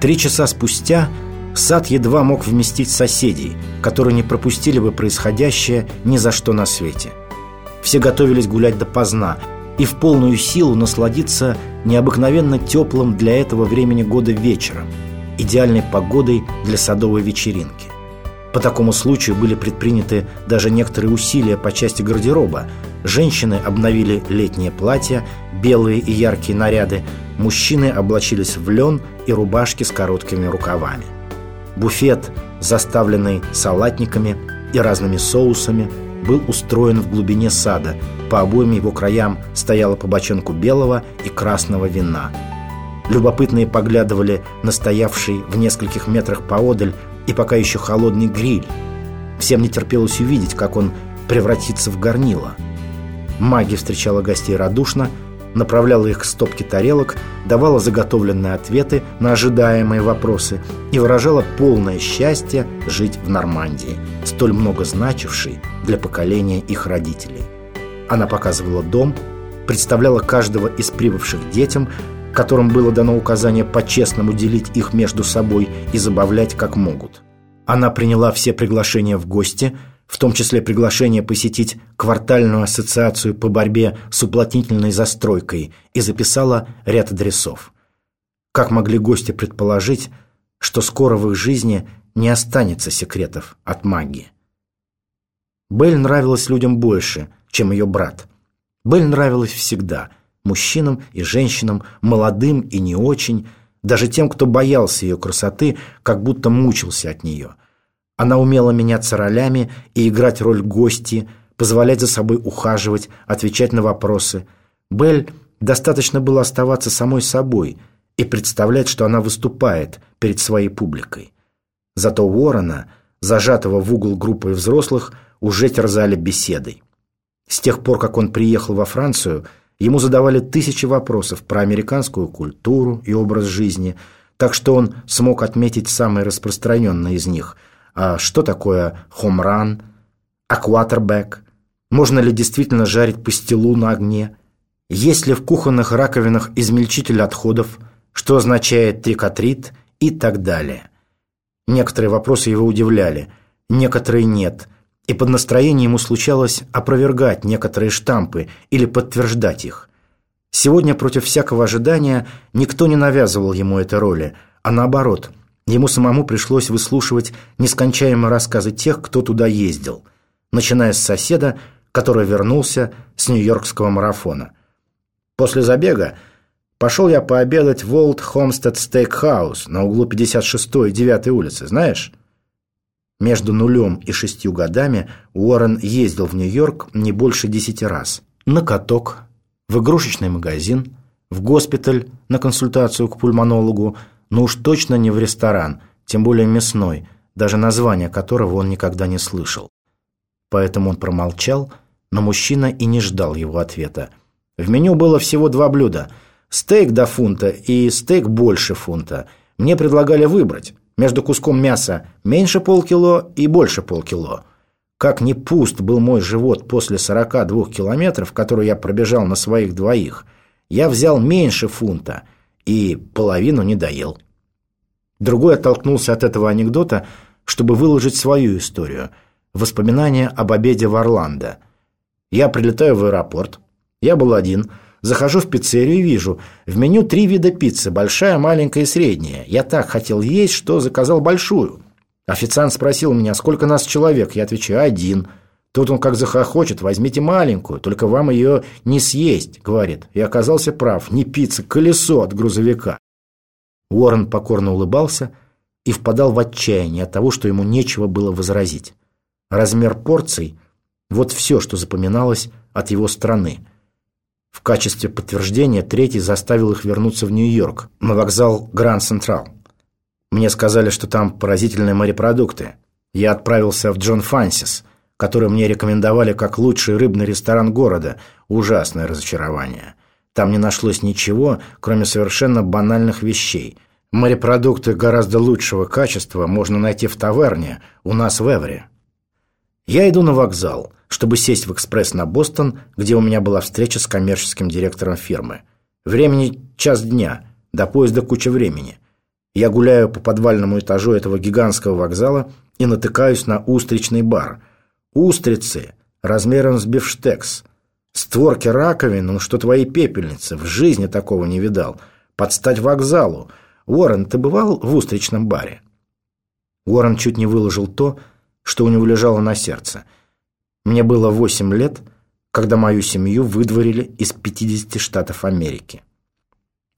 Три часа спустя сад едва мог вместить соседей, которые не пропустили бы происходящее ни за что на свете. Все готовились гулять допоздна и в полную силу насладиться необыкновенно теплым для этого времени года вечером, идеальной погодой для садовой вечеринки. По такому случаю были предприняты даже некоторые усилия по части гардероба. Женщины обновили летние платья, белые и яркие наряды, мужчины облачились в лен и рубашки с короткими рукавами. Буфет, заставленный салатниками и разными соусами, был устроен в глубине сада. По обоим его краям стояла по бочонку белого и красного вина. Любопытные поглядывали на стоявший в нескольких метрах поодаль и пока еще холодный гриль. Всем не терпелось увидеть, как он превратится в горнило. Маги встречала гостей радушно, направляла их к стопке тарелок, давала заготовленные ответы на ожидаемые вопросы и выражала полное счастье жить в Нормандии, столь много значившей для поколения их родителей. Она показывала дом, представляла каждого из прибывших детям, которым было дано указание по-честному делить их между собой и забавлять как могут. Она приняла все приглашения в гости, в том числе приглашение посетить квартальную ассоциацию по борьбе с уплотнительной застройкой и записала ряд адресов. Как могли гости предположить, что скоро в их жизни не останется секретов от магии? Белль нравилась людям больше, чем ее брат. Белль нравилась всегда – мужчинам и женщинам, молодым и не очень, даже тем, кто боялся ее красоты, как будто мучился от нее. Она умела меняться ролями и играть роль гости, позволять за собой ухаживать, отвечать на вопросы. Белль достаточно было оставаться самой собой и представлять, что она выступает перед своей публикой. Зато Уоррена, зажатого в угол группой взрослых, уже терзали беседой. С тех пор, как он приехал во Францию – Ему задавали тысячи вопросов про американскую культуру и образ жизни, так что он смог отметить самые распространенные из них. А что такое хомран, а кватербэк? Можно ли действительно жарить пастилу на огне? Есть ли в кухонных раковинах измельчитель отходов? Что означает трикотрит? И так далее. Некоторые вопросы его удивляли, некоторые нет – и под настроение ему случалось опровергать некоторые штампы или подтверждать их. Сегодня против всякого ожидания никто не навязывал ему этой роли, а наоборот, ему самому пришлось выслушивать нескончаемые рассказы тех, кто туда ездил, начиная с соседа, который вернулся с Нью-Йоркского марафона. После забега пошел я пообедать в Old Homestead Steakhouse на углу 56 и 9 улицы, знаешь? Между нулем и шестью годами Уоррен ездил в Нью-Йорк не больше десяти раз. На каток, в игрушечный магазин, в госпиталь на консультацию к пульмонологу, но уж точно не в ресторан, тем более мясной, даже название которого он никогда не слышал. Поэтому он промолчал, но мужчина и не ждал его ответа. В меню было всего два блюда – стейк до фунта и стейк больше фунта. Мне предлагали выбрать – между куском мяса меньше полкило и больше полкило. Как ни пуст был мой живот после 42 километров, которые я пробежал на своих двоих, я взял меньше фунта и половину не доел. Другой оттолкнулся от этого анекдота, чтобы выложить свою историю. Воспоминания об обеде в Орландо. Я прилетаю в аэропорт. Я был один – Захожу в пиццерию и вижу, в меню три вида пиццы, большая, маленькая и средняя. Я так хотел есть, что заказал большую. Официант спросил меня, сколько нас человек. Я отвечаю, один. Тут он как захохочет, возьмите маленькую, только вам ее не съесть, говорит. И оказался прав, не пицца, колесо от грузовика. Уоррен покорно улыбался и впадал в отчаяние от того, что ему нечего было возразить. Размер порций – вот все, что запоминалось от его страны – в качестве подтверждения третий заставил их вернуться в Нью-Йорк, на вокзал Гранд Централ. Мне сказали, что там поразительные морепродукты. Я отправился в Джон Фансис, который мне рекомендовали как лучший рыбный ресторан города. Ужасное разочарование. Там не нашлось ничего, кроме совершенно банальных вещей. Морепродукты гораздо лучшего качества можно найти в таверне у нас в Эвре. Я иду на вокзал – чтобы сесть в экспресс на Бостон, где у меня была встреча с коммерческим директором фирмы. Времени час дня, до поезда куча времени. Я гуляю по подвальному этажу этого гигантского вокзала и натыкаюсь на устричный бар. Устрицы размером с бифштекс. Створки раковин, ну что твои пепельницы, в жизни такого не видал. Подстать вокзалу. Уоррен, ты бывал в устричном баре? Уоррен чуть не выложил то, что у него лежало на сердце. Мне было восемь лет, когда мою семью выдворили из 50 штатов Америки.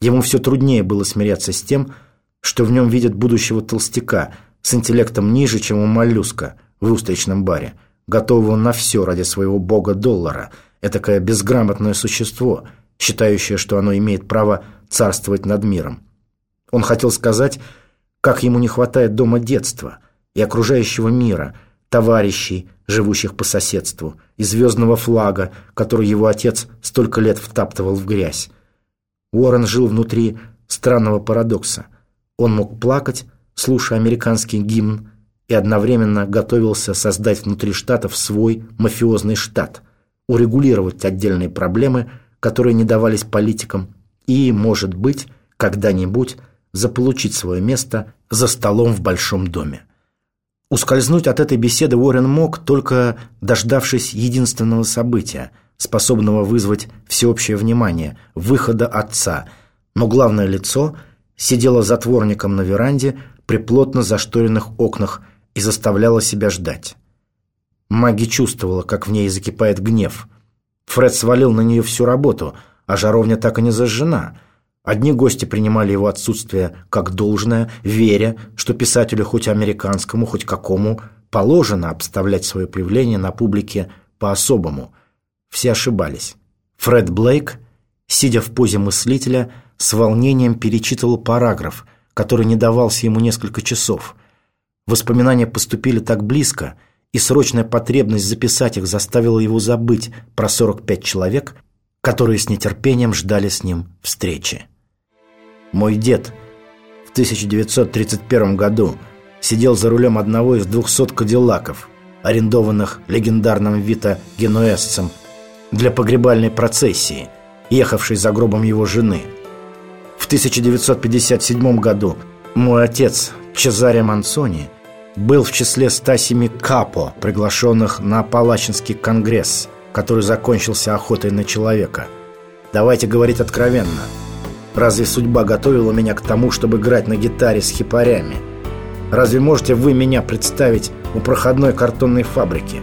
Ему все труднее было смиряться с тем, что в нем видят будущего толстяка с интеллектом ниже, чем у моллюска в устричном баре, готового на все ради своего бога-доллара, этакое безграмотное существо, считающее, что оно имеет право царствовать над миром. Он хотел сказать, как ему не хватает дома детства и окружающего мира, товарищей, живущих по соседству, и звездного флага, который его отец столько лет втаптывал в грязь. Уоррен жил внутри странного парадокса – он мог плакать, слушая американский гимн, и одновременно готовился создать внутри штатов свой мафиозный штат, урегулировать отдельные проблемы, которые не давались политикам, и, может быть, когда-нибудь заполучить свое место за столом в большом доме. Ускользнуть от этой беседы Уоррен мог, только дождавшись единственного события, способного вызвать всеобщее внимание – выхода отца. Но главное лицо – сидела затворником на веранде при плотно зашторенных окнах и заставляла себя ждать. Маги чувствовала, как в ней закипает гнев. Фред свалил на нее всю работу, а жаровня так и не зажжена. Одни гости принимали его отсутствие как должное, веря, что писателю хоть американскому, хоть какому, положено обставлять свое появление на публике по-особому. Все ошибались. Фред Блейк, сидя в позе мыслителя, с волнением перечитывал параграф, который не давался ему несколько часов. Воспоминания поступили так близко, и срочная потребность записать их заставила его забыть про 45 человек, которые с нетерпением ждали с ним встречи. Мой дед в 1931 году сидел за рулем одного из 200 кадиллаков, арендованных легендарным Вита Генуэзцем для погребальной процессии, ехавшей за гробом его жены – в 1957 году мой отец, Чезаре Мансони, был в числе 107 капо, приглашенных на Палачинский конгресс, который закончился охотой на человека. Давайте говорить откровенно. Разве судьба готовила меня к тому, чтобы играть на гитаре с хипарями? Разве можете вы меня представить у проходной картонной фабрики?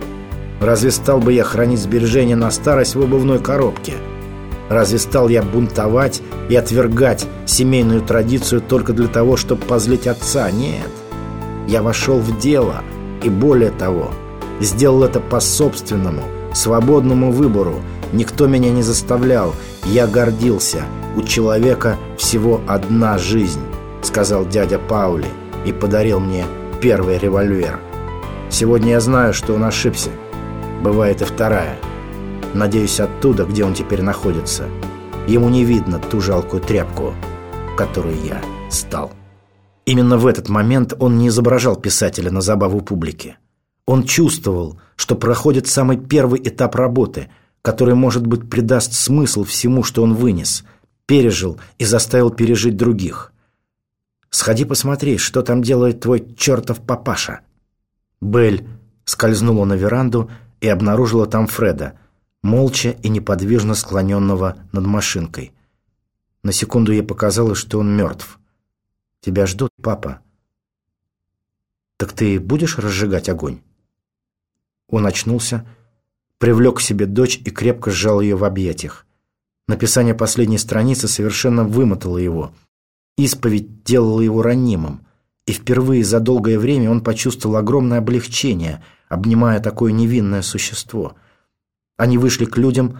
Разве стал бы я хранить сбережения на старость в обувной коробке – Разве стал я бунтовать и отвергать семейную традицию только для того, чтобы позлить отца? Нет. Я вошел в дело, и более того, сделал это по собственному, свободному выбору. Никто меня не заставлял. Я гордился. У человека всего одна жизнь, сказал дядя Паули и подарил мне первый револьвер. Сегодня я знаю, что он ошибся. Бывает и вторая. Надеюсь, оттуда, где он теперь находится, ему не видно ту жалкую тряпку, которой я стал. Именно в этот момент он не изображал писателя на забаву публики. Он чувствовал, что проходит самый первый этап работы, который, может быть, придаст смысл всему, что он вынес, пережил и заставил пережить других. «Сходи посмотри, что там делает твой чертов папаша». Белль скользнула на веранду и обнаружила там Фреда – молча и неподвижно склоненного над машинкой. На секунду ей показалось, что он мертв. «Тебя ждут, папа». «Так ты будешь разжигать огонь?» Он очнулся, привлек к себе дочь и крепко сжал ее в объятиях. Написание последней страницы совершенно вымотало его. Исповедь делала его ранимым, и впервые за долгое время он почувствовал огромное облегчение, обнимая такое невинное существо – они вышли к людям,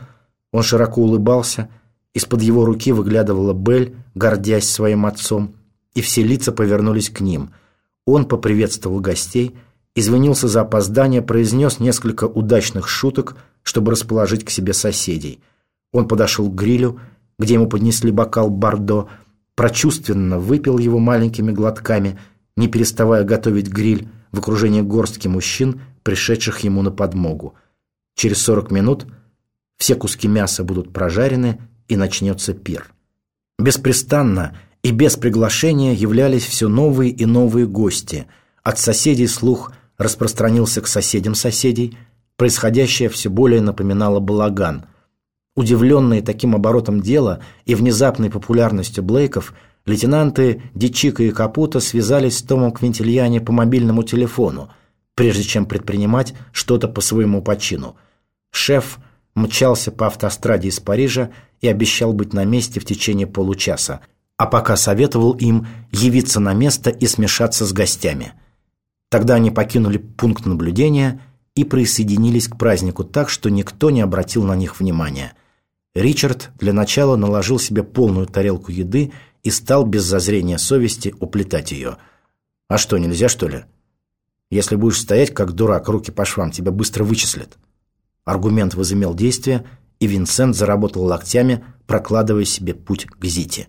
он широко улыбался, из-под его руки выглядывала Бель, гордясь своим отцом, и все лица повернулись к ним. Он поприветствовал гостей, извинился за опоздание, произнес несколько удачных шуток, чтобы расположить к себе соседей. Он подошел к грилю, где ему поднесли бокал бордо, прочувственно выпил его маленькими глотками, не переставая готовить гриль в окружении горстки мужчин, пришедших ему на подмогу – Через 40 минут все куски мяса будут прожарены, и начнется пир. Беспрестанно и без приглашения являлись все новые и новые гости. От соседей слух распространился к соседям соседей. Происходящее все более напоминало балаган. Удивленные таким оборотом дела и внезапной популярностью Блейков, лейтенанты Дичика и Капута связались с Томом Квинтильяне по мобильному телефону, прежде чем предпринимать что-то по своему почину. Шеф мчался по автостраде из Парижа и обещал быть на месте в течение получаса, а пока советовал им явиться на место и смешаться с гостями. Тогда они покинули пункт наблюдения и присоединились к празднику так, что никто не обратил на них внимания. Ричард для начала наложил себе полную тарелку еды и стал без зазрения совести уплетать ее. «А что, нельзя, что ли?» «Если будешь стоять, как дурак, руки по швам, тебя быстро вычислят». Аргумент возымел действие, и Винсент заработал локтями, прокладывая себе путь к Зите.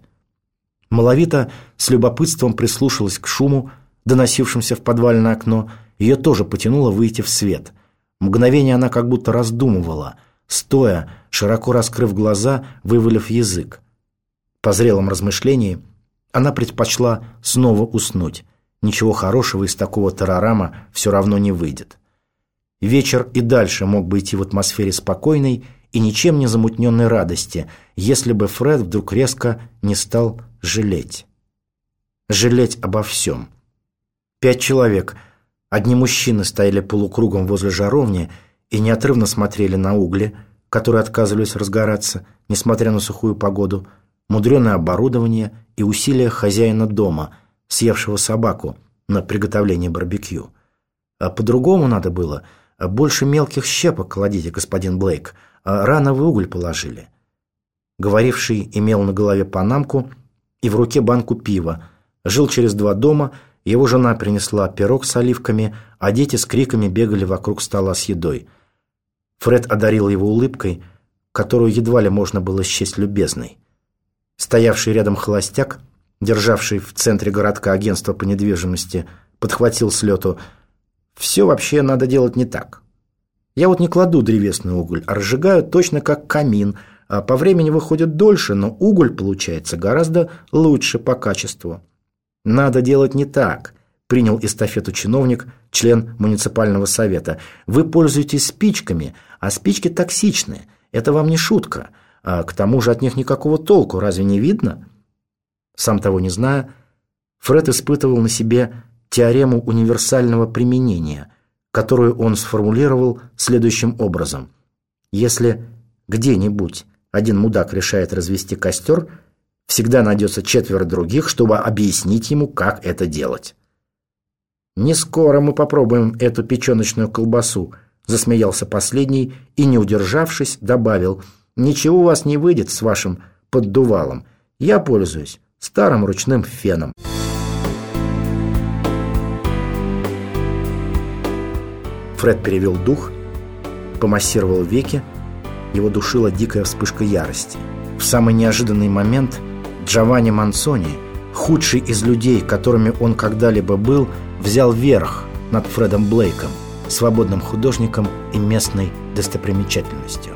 Маловито с любопытством прислушалась к шуму, доносившемуся в подвальное окно. Ее тоже потянуло выйти в свет. Мгновение она как будто раздумывала, стоя, широко раскрыв глаза, вывалив язык. По зрелом размышлении она предпочла снова уснуть. Ничего хорошего из такого террорама все равно не выйдет. Вечер и дальше мог бы идти в атмосфере спокойной и ничем не замутненной радости, если бы Фред вдруг резко не стал жалеть. Жалеть обо всем. Пять человек, одни мужчины стояли полукругом возле жаровни и неотрывно смотрели на угли, которые отказывались разгораться, несмотря на сухую погоду, мудреное оборудование и усилия хозяина дома, съевшего собаку на приготовление барбекю. А по-другому надо было. Больше мелких щепок кладите, господин Блейк. А рано вы уголь положили. Говоривший имел на голове панамку и в руке банку пива. Жил через два дома, его жена принесла пирог с оливками, а дети с криками бегали вокруг стола с едой. Фред одарил его улыбкой, которую едва ли можно было счесть любезной. Стоявший рядом холостяк, державший в центре городка агентство по недвижимости, подхватил с лету «Все вообще надо делать не так. Я вот не кладу древесный уголь, а разжигаю точно как камин – по времени выходит дольше, но уголь получается гораздо лучше по качеству. Надо делать не так, принял эстафету чиновник, член муниципального совета. Вы пользуетесь спичками, а спички токсичны. Это вам не шутка. А к тому же от них никакого толку, разве не видно? Сам того не зная, Фред испытывал на себе теорему универсального применения, которую он сформулировал следующим образом. Если где-нибудь один мудак решает развести костер, всегда найдется четверо других, чтобы объяснить ему, как это делать. «Не скоро мы попробуем эту печеночную колбасу», засмеялся последний и, не удержавшись, добавил, «Ничего у вас не выйдет с вашим поддувалом. Я пользуюсь старым ручным феном». Фред перевел дух, помассировал веки, его душила дикая вспышка ярости. В самый неожиданный момент Джованни Мансони, худший из людей, которыми он когда-либо был, взял верх над Фредом Блейком, свободным художником и местной достопримечательностью.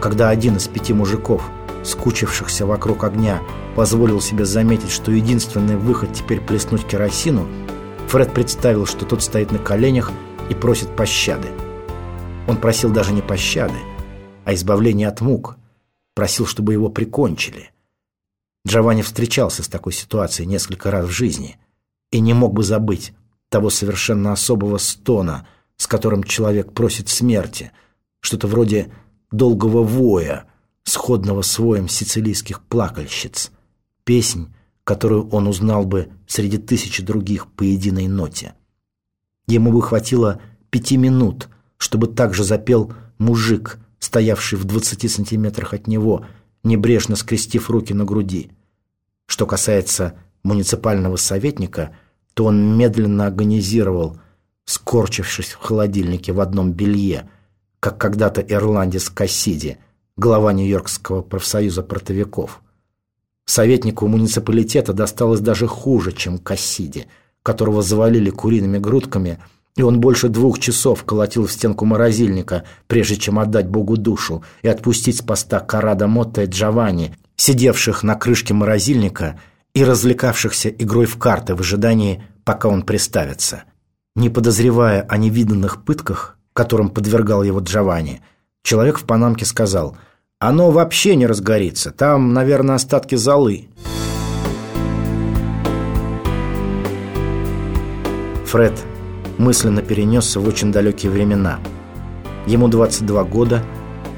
Когда один из пяти мужиков, скучившихся вокруг огня, позволил себе заметить, что единственный выход теперь плеснуть керосину, Фред представил, что тот стоит на коленях и просит пощады. Он просил даже не пощады, а избавление от мук. Просил, чтобы его прикончили. Джованни встречался с такой ситуацией несколько раз в жизни и не мог бы забыть того совершенно особого стона, с которым человек просит смерти, что-то вроде долгого воя, сходного с воем сицилийских плакальщиц, песнь, которую он узнал бы среди тысячи других по единой ноте. Ему бы хватило пяти минут, чтобы также запел мужик, стоявший в 20 сантиметрах от него, небрежно скрестив руки на груди. Что касается муниципального советника, то он медленно агонизировал, скорчившись в холодильнике в одном белье, как когда-то ирландец Кассиди, глава Нью-Йоркского профсоюза портовиков. Советнику муниципалитета досталось даже хуже, чем Кассиди, которого завалили куриными грудками – и он больше двух часов колотил в стенку морозильника, прежде чем отдать Богу душу и отпустить с поста Карада Мотта и Джованни, сидевших на крышке морозильника и развлекавшихся игрой в карты в ожидании, пока он приставится. Не подозревая о невиданных пытках, которым подвергал его Джованни, человек в панамке сказал «Оно вообще не разгорится, там, наверное, остатки золы». Фред мысленно перенесся в очень далекие времена. Ему 22 года,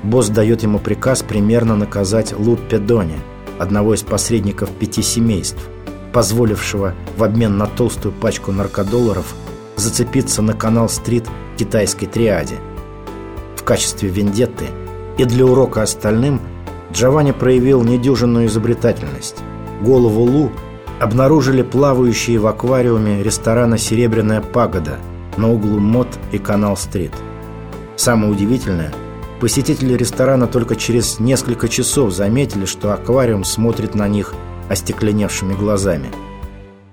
босс дает ему приказ примерно наказать Луппе Дони, одного из посредников пяти семейств, позволившего в обмен на толстую пачку наркодолларов зацепиться на канал-стрит китайской триаде. В качестве вендетты и для урока остальным Джованни проявил недюжинную изобретательность. Голову Лу – обнаружили плавающие в аквариуме ресторана «Серебряная пагода» на углу Мот и Канал-стрит. Самое удивительное, посетители ресторана только через несколько часов заметили, что аквариум смотрит на них остекленевшими глазами.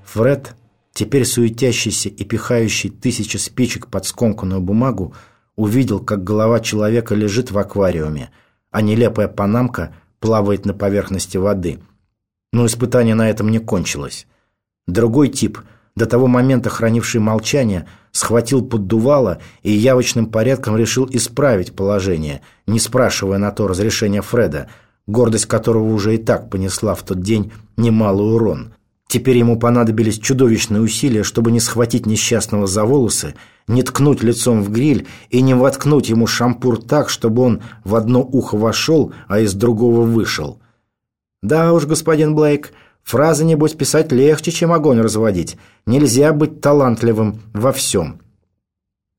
Фред, теперь суетящийся и пихающий тысячи спичек под скомканную бумагу, увидел, как голова человека лежит в аквариуме, а нелепая панамка плавает на поверхности воды – но испытание на этом не кончилось. Другой тип, до того момента хранивший молчание, схватил поддувало и явочным порядком решил исправить положение, не спрашивая на то разрешения Фреда, гордость которого уже и так понесла в тот день немалый урон. Теперь ему понадобились чудовищные усилия, чтобы не схватить несчастного за волосы, не ткнуть лицом в гриль и не воткнуть ему шампур так, чтобы он в одно ухо вошел, а из другого вышел. «Да уж, господин Блейк, фразы, небось, писать легче, чем огонь разводить. Нельзя быть талантливым во всем».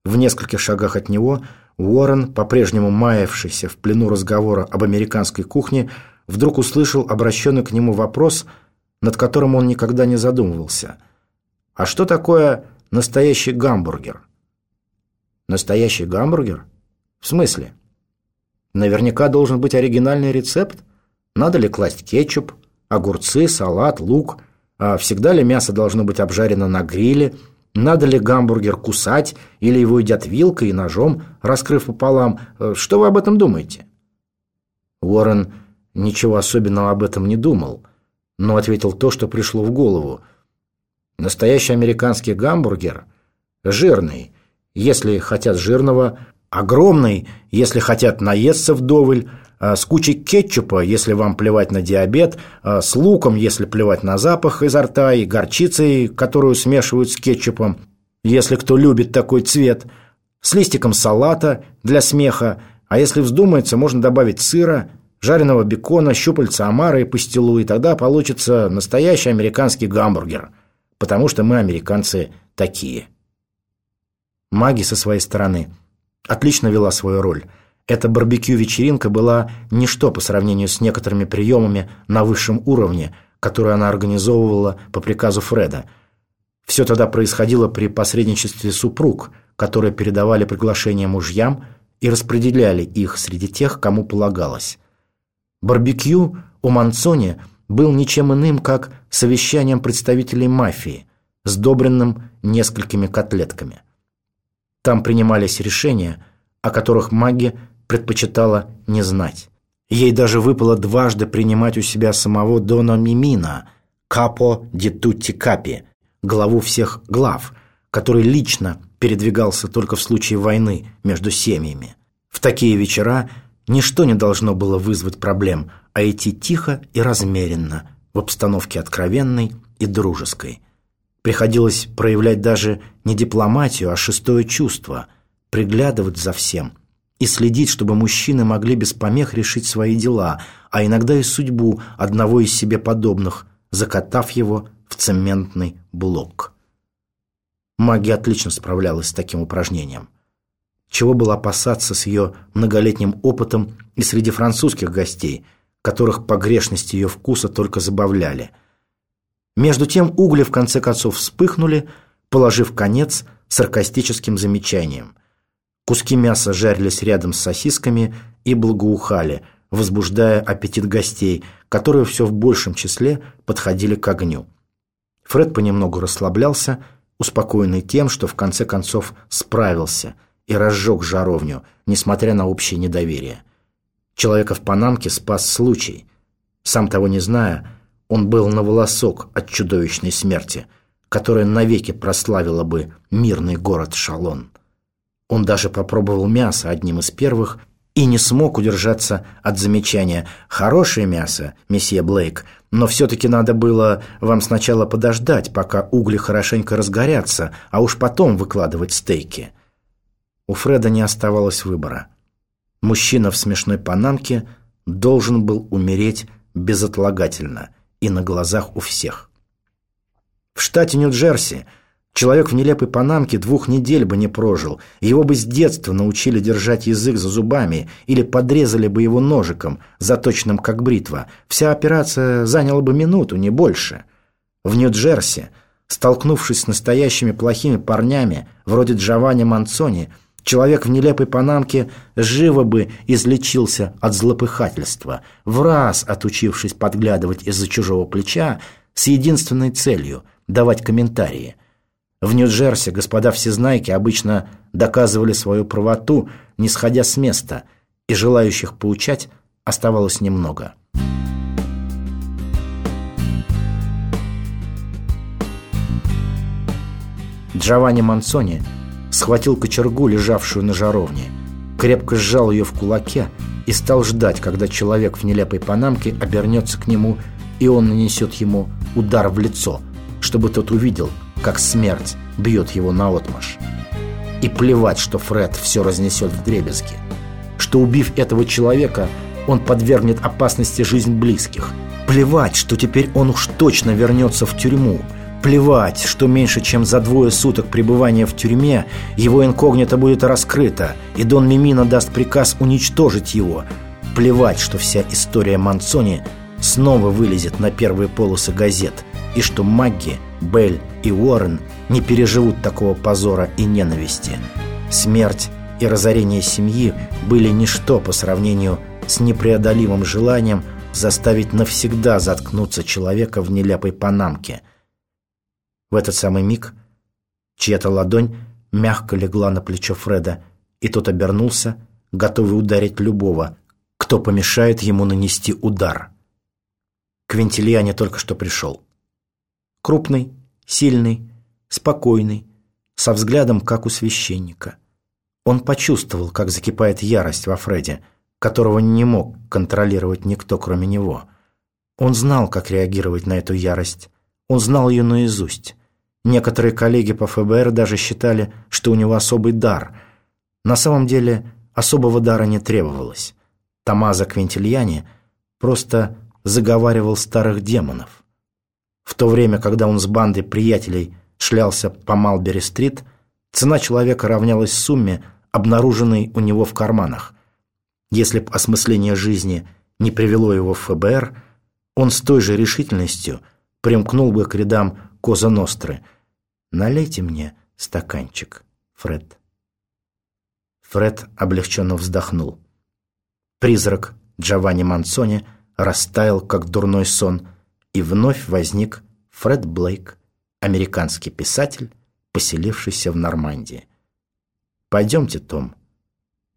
В нескольких шагах от него Уоррен, по-прежнему маявшийся в плену разговора об американской кухне, вдруг услышал обращенный к нему вопрос, над которым он никогда не задумывался. «А что такое настоящий гамбургер?» «Настоящий гамбургер? В смысле?» «Наверняка должен быть оригинальный рецепт?» Надо ли класть кетчуп, огурцы, салат, лук? А всегда ли мясо должно быть обжарено на гриле? Надо ли гамбургер кусать или его едят вилкой и ножом, раскрыв пополам? Э, что вы об этом думаете? Уоррен ничего особенного об этом не думал, но ответил то, что пришло в голову. Настоящий американский гамбургер жирный, если хотят жирного, огромный, если хотят наесться вдоволь, с кучей кетчупа, если вам плевать на диабет, а, с луком, если плевать на запах изо рта, и горчицей, которую смешивают с кетчупом, если кто любит такой цвет, с листиком салата для смеха, а если вздумается, можно добавить сыра, жареного бекона, щупальца омара и пастилу, и тогда получится настоящий американский гамбургер, потому что мы, американцы, такие. Маги со своей стороны отлично вела свою роль – эта барбекю-вечеринка была ничто по сравнению с некоторыми приемами на высшем уровне, которые она организовывала по приказу Фреда. Все тогда происходило при посредничестве супруг, которые передавали приглашения мужьям и распределяли их среди тех, кому полагалось. Барбекю у Манцони был ничем иным, как совещанием представителей мафии, сдобренным несколькими котлетками. Там принимались решения, о которых маги предпочитала не знать. Ей даже выпало дважды принимать у себя самого Дона Мимина, Капо ди Тутти Капи, главу всех глав, который лично передвигался только в случае войны между семьями. В такие вечера ничто не должно было вызвать проблем, а идти тихо и размеренно, в обстановке откровенной и дружеской. Приходилось проявлять даже не дипломатию, а шестое чувство, приглядывать за всем – и следить, чтобы мужчины могли без помех решить свои дела, а иногда и судьбу одного из себе подобных, закатав его в цементный блок. Магия отлично справлялась с таким упражнением. Чего было опасаться с ее многолетним опытом и среди французских гостей, которых погрешности ее вкуса только забавляли. Между тем угли в конце концов вспыхнули, положив конец саркастическим замечанием – Куски мяса жарились рядом с сосисками и благоухали, возбуждая аппетит гостей, которые все в большем числе подходили к огню. Фред понемногу расслаблялся, успокоенный тем, что в конце концов справился и разжег жаровню, несмотря на общее недоверие. Человека в Панамке спас случай. Сам того не зная, Он был на волосок от чудовищной смерти, которая навеки прославила бы мирный город Шалон. Он даже попробовал мясо одним из первых и не смог удержаться от замечания «Хорошее мясо, месье Блейк, но все-таки надо было вам сначала подождать, пока угли хорошенько разгорятся, а уж потом выкладывать стейки». У Фреда не оставалось выбора. Мужчина в смешной панамке должен был умереть безотлагательно и на глазах у всех. В штате Нью-Джерси человек в нелепой панамке двух недель бы не прожил, его бы с детства научили держать язык за зубами или подрезали бы его ножиком, заточенным как бритва. Вся операция заняла бы минуту, не больше. В Нью-Джерси, столкнувшись с настоящими плохими парнями, вроде Джованни Манцони, Человек в нелепой панамке живо бы излечился от злопыхательства, в раз отучившись подглядывать из-за чужого плеча с единственной целью – давать комментарии. В Нью-Джерси господа всезнайки обычно доказывали свою правоту, не сходя с места, и желающих поучать оставалось немного. Джованни Мансони – схватил кочергу, лежавшую на жаровне, крепко сжал ее в кулаке и стал ждать, когда человек в нелепой панамке обернется к нему, и он нанесет ему удар в лицо, чтобы тот увидел, как смерть бьет его наотмашь. И плевать, что Фред все разнесет в дребезги, что, убив этого человека, он подвергнет опасности жизнь близких. Плевать, что теперь он уж точно вернется в тюрьму – Плевать, что меньше чем за двое суток пребывания в тюрьме его инкогнито будет раскрыто, и Дон Мимино даст приказ уничтожить его. Плевать, что вся история Манцони снова вылезет на первые полосы газет, и что Магги, Белль и Уоррен не переживут такого позора и ненависти. Смерть и разорение семьи были ничто по сравнению с непреодолимым желанием заставить навсегда заткнуться человека в нелепой панамке – в этот самый миг чья-то ладонь мягко легла на плечо Фреда, и тот обернулся, готовый ударить любого, кто помешает ему нанести удар. Квинтильяне только что пришел. Крупный, сильный, спокойный, со взглядом, как у священника. Он почувствовал, как закипает ярость во Фреде, которого не мог контролировать никто, кроме него. Он знал, как реагировать на эту ярость. Он знал ее наизусть. Некоторые коллеги по ФБР даже считали, что у него особый дар. На самом деле особого дара не требовалось. Томазо Квинтильяни просто заговаривал старых демонов. В то время, когда он с бандой приятелей шлялся по Малбери-стрит, цена человека равнялась сумме, обнаруженной у него в карманах. Если б осмысление жизни не привело его в ФБР, он с той же решительностью примкнул бы к рядам Коза Ностры. Налейте мне стаканчик, Фред. Фред облегченно вздохнул. Призрак Джованни Мансони растаял, как дурной сон, и вновь возник Фред Блейк, американский писатель, поселившийся в Нормандии. «Пойдемте, Том,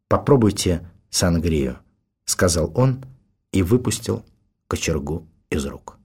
попробуйте сангрию», — сказал он и выпустил кочергу из рук.